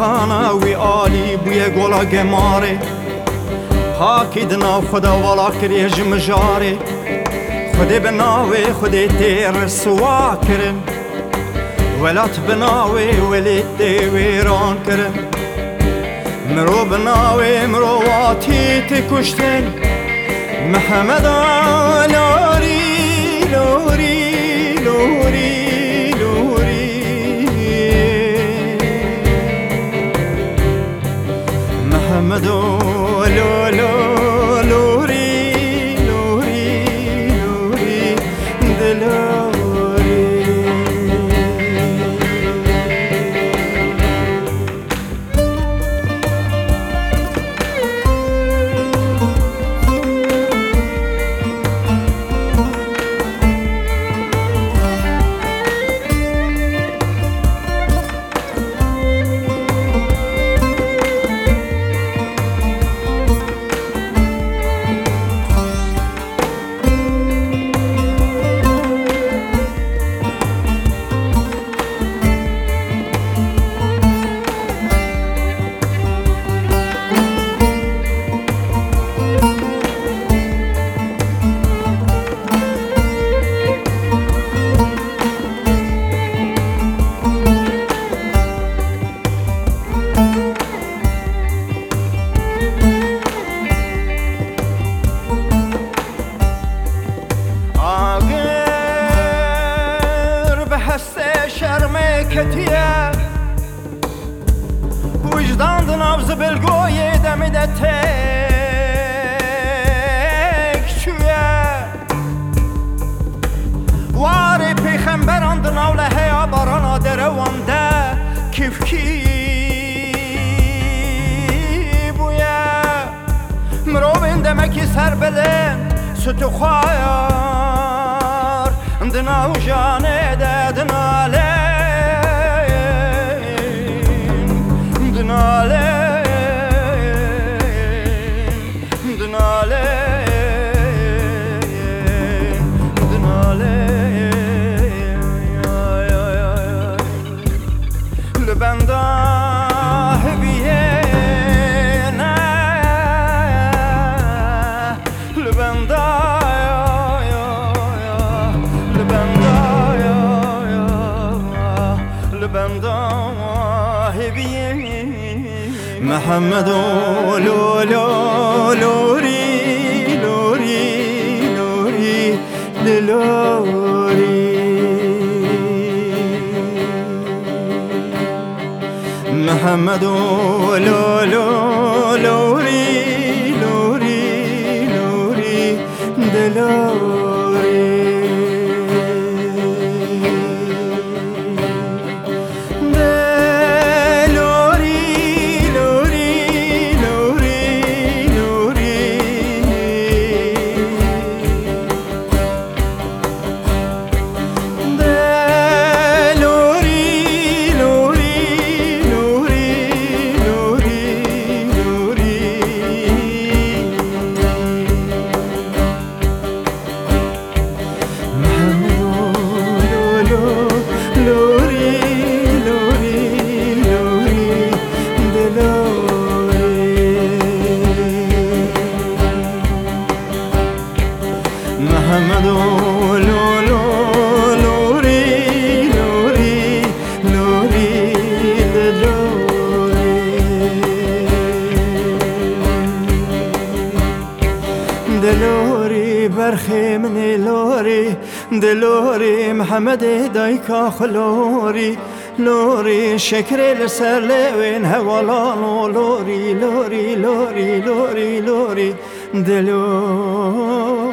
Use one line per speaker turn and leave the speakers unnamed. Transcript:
کانا وی آلی بوی گولا گماره پاکی دنا خدا والا کری جمجاره خودی بناوی خودی تیر سوا کرن. ولات بناوی ولی دی ویران کرن. مرو بناوی مرو واتی تی کشتن محمد لاری محمد لولو kötüye. Bu vicdandı nabzı belgoy edemi de tek çüye. Vari peyxəmbər andı navlə heya barana derevanda Kifki buya Mirovin demək ki sər bilin sütü xaya محمد لو لو لوري لوري لوري لوري محمد لو لو لوري لوري لوري دلوري محمد لو لو لوري لوري لوري لوري دلوري برخي من لوري دلوري محمد دايكا خلوري لوري شكري لسر لوين هوالانو لوري لوري لوري لوري لوري دلوري